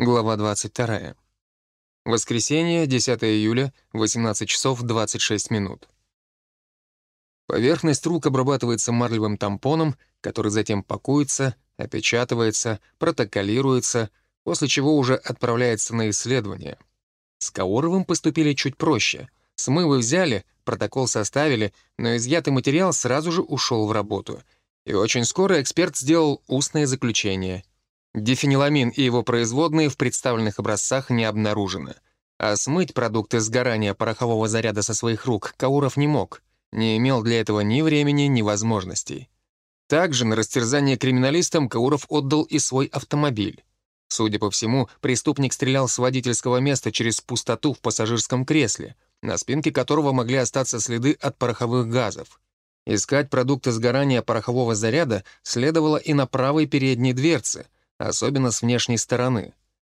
Глава 22. Воскресенье, 10 июля, 18 часов 26 минут. Поверхность рук обрабатывается марлевым тампоном, который затем пакуется, опечатывается, протоколируется, после чего уже отправляется на исследование. С Каоровым поступили чуть проще. Смывы взяли, протокол составили, но изъятый материал сразу же ушел в работу. И очень скоро эксперт сделал устное заключение — Дифениламин и его производные в представленных образцах не обнаружены. А смыть продукты сгорания порохового заряда со своих рук Кауров не мог, не имел для этого ни времени, ни возможностей. Также на растерзание криминалистам Кауров отдал и свой автомобиль. Судя по всему, преступник стрелял с водительского места через пустоту в пассажирском кресле, на спинке которого могли остаться следы от пороховых газов. Искать продукты сгорания порохового заряда следовало и на правой передней дверце — особенно с внешней стороны.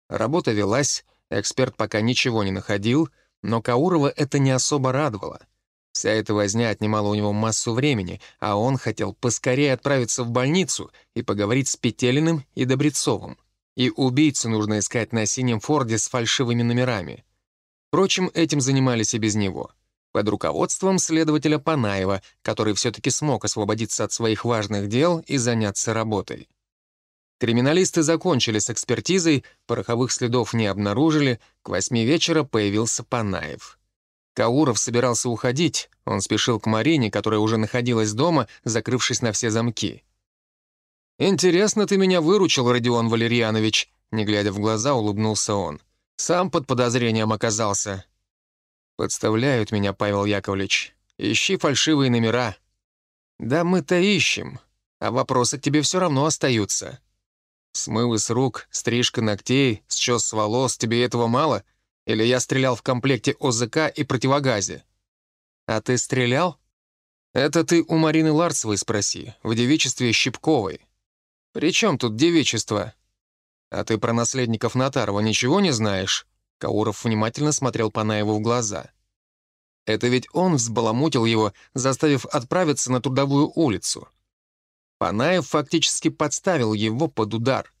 Работа велась, эксперт пока ничего не находил, но Каурова это не особо радовало. Вся эта возня отнимала у него массу времени, а он хотел поскорее отправиться в больницу и поговорить с Петелиным и Добрецовым. И убийцу нужно искать на синем Форде с фальшивыми номерами. Впрочем, этим занимались и без него. Под руководством следователя Панаева, который все-таки смог освободиться от своих важных дел и заняться работой. Криминалисты закончили с экспертизой, пороховых следов не обнаружили, к восьми вечера появился Панаев. Кауров собирался уходить, он спешил к Марине, которая уже находилась дома, закрывшись на все замки. «Интересно ты меня выручил, Родион Валерьянович», не глядя в глаза, улыбнулся он. «Сам под подозрением оказался». «Подставляют меня, Павел Яковлевич. Ищи фальшивые номера». «Да мы-то ищем, а вопросы к тебе все равно остаются». Смывы с рук, стрижка ногтей, счес с волос, тебе этого мало? Или я стрелял в комплекте ОЗК и противогазе? А ты стрелял? Это ты у Марины Ларцевой спроси, в девичестве Щипковой. При чем тут девичество? А ты про наследников Натарова ничего не знаешь? Кауров внимательно смотрел Панаеву в глаза. Это ведь он взбаламутил его, заставив отправиться на Трудовую улицу. Панаев фактически подставил его под удар.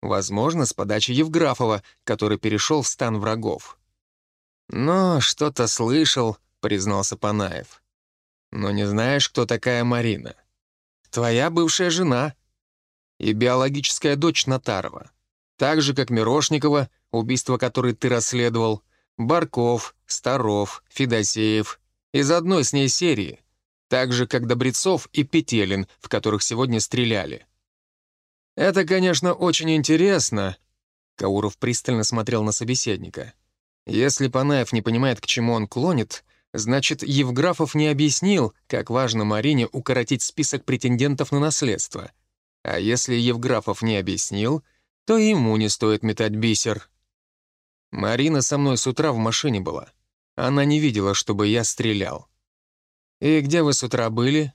Возможно, с подачи Евграфова, который перешел в стан врагов. «Но что-то слышал», — признался Панаев. «Но не знаешь, кто такая Марина. Твоя бывшая жена и биологическая дочь Натарова. Так же, как Мирошникова, убийство которой ты расследовал, Барков, Старов, Федосеев. Из одной с ней серии так же, как Добрецов и Петелин, в которых сегодня стреляли. «Это, конечно, очень интересно», — Кауров пристально смотрел на собеседника. «Если Панаев не понимает, к чему он клонит, значит, Евграфов не объяснил, как важно Марине укоротить список претендентов на наследство. А если Евграфов не объяснил, то ему не стоит метать бисер. Марина со мной с утра в машине была. Она не видела, чтобы я стрелял. «И где вы с утра были?»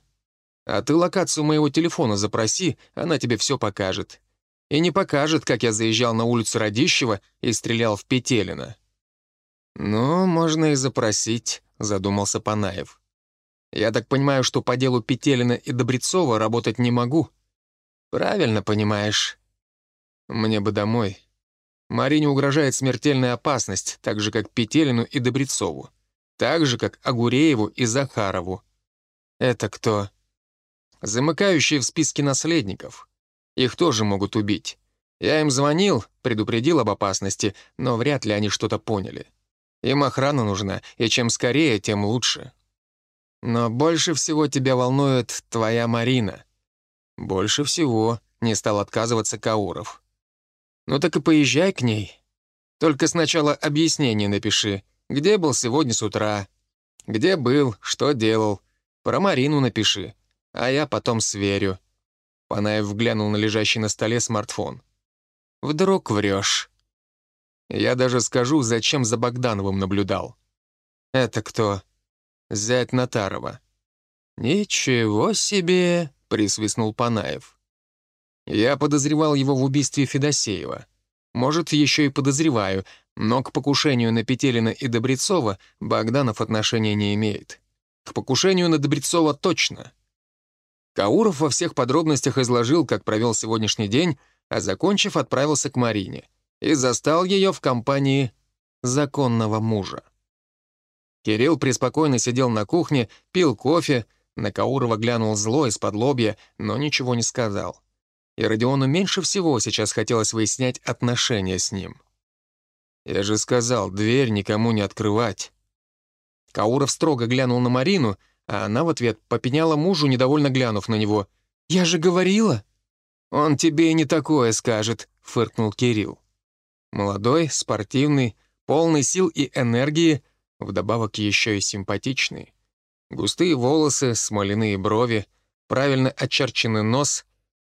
«А ты локацию моего телефона запроси, она тебе все покажет. И не покажет, как я заезжал на улицу Радищева и стрелял в Петелина». «Ну, можно и запросить», — задумался Панаев. «Я так понимаю, что по делу Петелина и Добрецова работать не могу?» «Правильно понимаешь. Мне бы домой. Марине угрожает смертельная опасность, так же, как Петелину и Добрецову так же, как Агурееву и Захарову. Это кто? Замыкающие в списке наследников. Их тоже могут убить. Я им звонил, предупредил об опасности, но вряд ли они что-то поняли. Им охрана нужна, и чем скорее, тем лучше. Но больше всего тебя волнует твоя Марина. Больше всего не стал отказываться Кауров. Ну так и поезжай к ней. Только сначала объяснение напиши, где был сегодня с утра? Где был, что делал? Про Марину напиши, а я потом сверю». Панаев глянул на лежащий на столе смартфон. «Вдруг врешь?» «Я даже скажу, зачем за Богдановым наблюдал». «Это кто?» «Зять Натарова». «Ничего себе!» — присвистнул Панаев. «Я подозревал его в убийстве Федосеева. Может, еще и подозреваю, но к покушению на Петелина и Добрецова Богданов отношения не имеет. К покушению на Добрецова точно. Кауров во всех подробностях изложил, как провел сегодняшний день, а закончив, отправился к Марине. и застал ее в компании законного мужа. Кирилл преспокойно сидел на кухне, пил кофе, на Каурова глянул зло из-под лобья, но ничего не сказал. И Родиону меньше всего сейчас хотелось выяснять отношения с ним. «Я же сказал, дверь никому не открывать». Кауров строго глянул на Марину, а она в ответ попеняла мужу, недовольно глянув на него. «Я же говорила!» «Он тебе и не такое скажет», — фыркнул Кирилл. Молодой, спортивный, полный сил и энергии, вдобавок еще и симпатичный. Густые волосы, смоляные брови, правильно очерченный нос,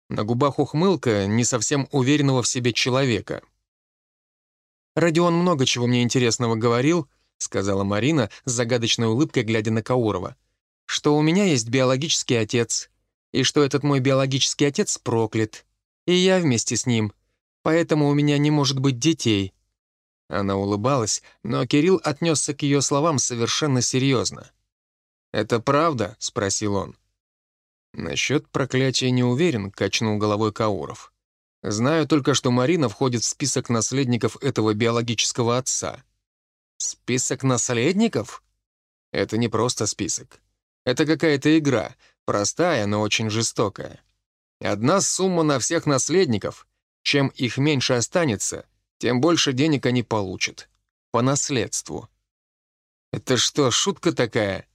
на губах ухмылка не совсем уверенного в себе человека. «Родион много чего мне интересного говорил», — сказала Марина с загадочной улыбкой, глядя на Каурова, «что у меня есть биологический отец, и что этот мой биологический отец проклят, и я вместе с ним, поэтому у меня не может быть детей». Она улыбалась, но Кирилл отнесся к ее словам совершенно серьезно. «Это правда?» — спросил он. «Насчет проклятия не уверен», — качнул головой Кауров. «Знаю только, что Марина входит в список наследников этого биологического отца». «Список наследников?» «Это не просто список. Это какая-то игра, простая, но очень жестокая. Одна сумма на всех наследников. Чем их меньше останется, тем больше денег они получат. По наследству». «Это что, шутка такая?»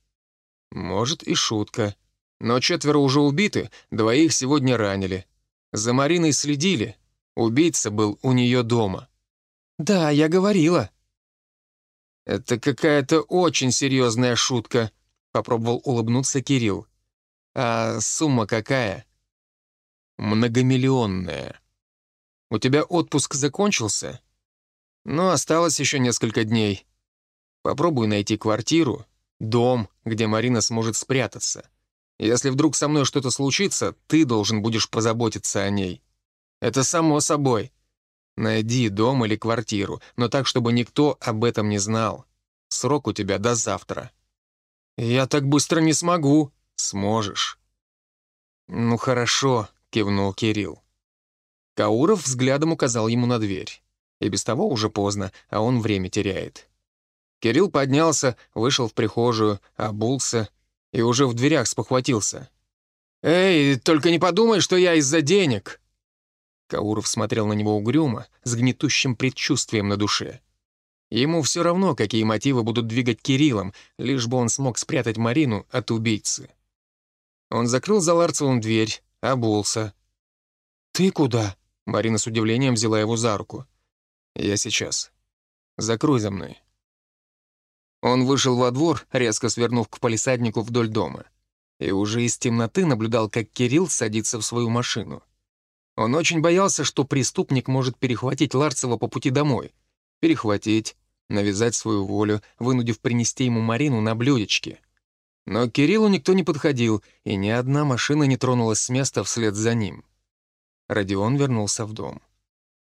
«Может, и шутка. Но четверо уже убиты, двоих сегодня ранили. За Мариной следили. Убийца был у нее дома». «Да, я говорила». «Это какая-то очень серьезная шутка», — попробовал улыбнуться Кирилл. «А сумма какая?» «Многомиллионная. У тебя отпуск закончился?» «Ну, осталось еще несколько дней. Попробуй найти квартиру, Дом, где Марина сможет спрятаться. Если вдруг со мной что-то случится, ты должен будешь позаботиться о ней. Это само собой. Найди дом или квартиру, но так, чтобы никто об этом не знал. Срок у тебя до завтра. Я так быстро не смогу. Сможешь. Ну хорошо, кивнул Кирилл. Кауров взглядом указал ему на дверь. И без того уже поздно, а он время теряет. Кирилл поднялся, вышел в прихожую, обулся и уже в дверях спохватился. «Эй, только не подумай, что я из-за денег!» Кауров смотрел на него угрюмо, с гнетущим предчувствием на душе. Ему все равно, какие мотивы будут двигать Кириллом, лишь бы он смог спрятать Марину от убийцы. Он закрыл за Ларцевым дверь, обулся. «Ты куда?» — Марина с удивлением взяла его за руку. «Я сейчас. Закрой за мной». Он вышел во двор, резко свернув к полисаднику вдоль дома. И уже из темноты наблюдал, как Кирилл садится в свою машину. Он очень боялся, что преступник может перехватить Ларцева по пути домой. Перехватить, навязать свою волю, вынудив принести ему Марину на блюдечке. Но к Кириллу никто не подходил, и ни одна машина не тронулась с места вслед за ним. Родион вернулся в дом.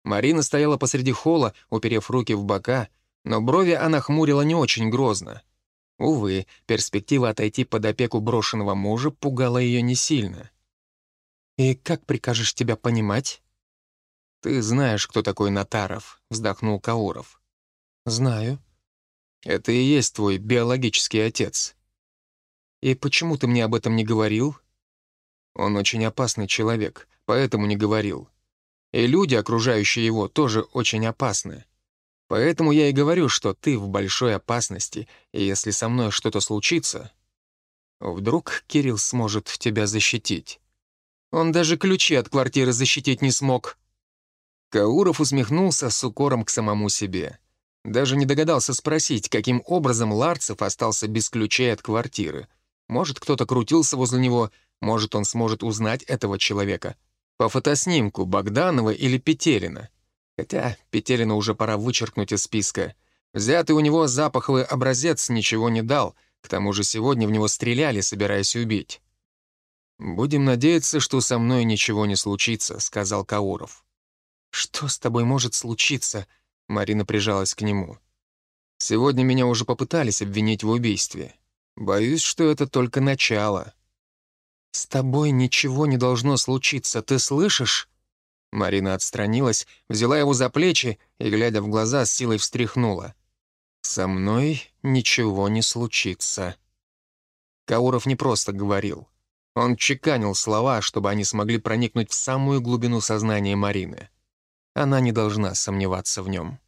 Марина стояла посреди холла, уперев руки в бока, но брови она хмурила не очень грозно. Увы, перспектива отойти под опеку брошенного мужа пугала ее не сильно. «И как прикажешь тебя понимать?» «Ты знаешь, кто такой Натаров», — вздохнул Кауров. «Знаю». «Это и есть твой биологический отец». «И почему ты мне об этом не говорил?» «Он очень опасный человек, поэтому не говорил. И люди, окружающие его, тоже очень опасны. Поэтому я и говорю, что ты в большой опасности, и если со мной что-то случится, вдруг Кирилл сможет тебя защитить. Он даже ключи от квартиры защитить не смог». Кауров усмехнулся с укором к самому себе. Даже не догадался спросить, каким образом Ларцев остался без ключей от квартиры. Может, кто-то крутился возле него, может, он сможет узнать этого человека. По фотоснимку Богданова или Петерина. Хотя Петелина уже пора вычеркнуть из списка. Взятый у него запаховый образец ничего не дал, к тому же сегодня в него стреляли, собираясь убить. «Будем надеяться, что со мной ничего не случится», — сказал Кауров. «Что с тобой может случиться?» — Марина прижалась к нему. «Сегодня меня уже попытались обвинить в убийстве. Боюсь, что это только начало». «С тобой ничего не должно случиться, ты слышишь?» Марина отстранилась, взяла его за плечи и, глядя в глаза, с силой встряхнула. «Со мной ничего не случится». Кауров не просто говорил. Он чеканил слова, чтобы они смогли проникнуть в самую глубину сознания Марины. Она не должна сомневаться в нем.